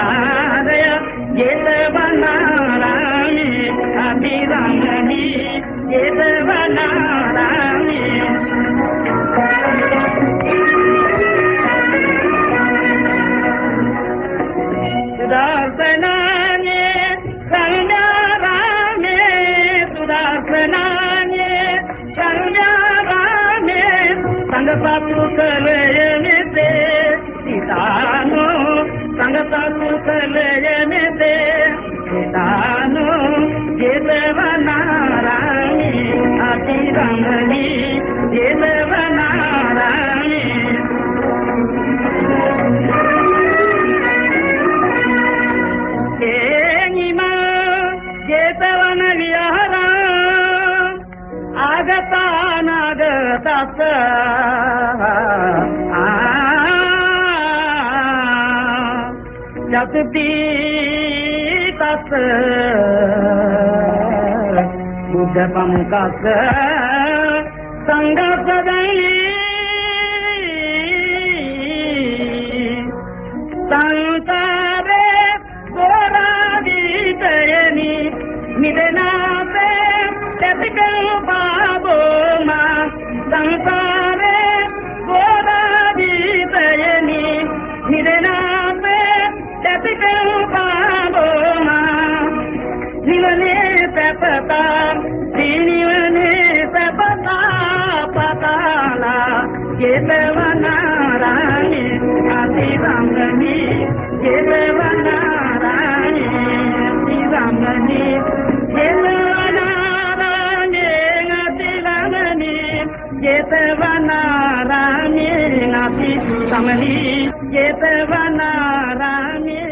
ராதைய எதவனாராமே அபிராமணி எதவனாராமே சுதார்த்தனானே கல்யாணாமே சுதார்த்தனானே கல்யாணாமே சங்க பாப்பு கரையே ಜಯಮತೆ ತಾನು ಗೆಲವನಾರಾಣಿ ಅತಿ ರಂಗನಿ ಗೆಲವನಾರಾಣಿ ಏನಿಮ ಗೆತವನ ವಿಹಾರ ಆಗತಾನಾಗತ යතපී තස් බුද්ධ පමුකස. සංඝ සදලි සංසාරේ ගොරාදී පෙරනි නිදනාසේ තතිකල් පාබෝමා. සංසාරේ ගොරාදී පෙරනි නිදනා నీవనే పెపత నీవనే పెపత పతాన కేతవన రాణి అతి రంగని Yetavanaramina Samani. Yetavanaramina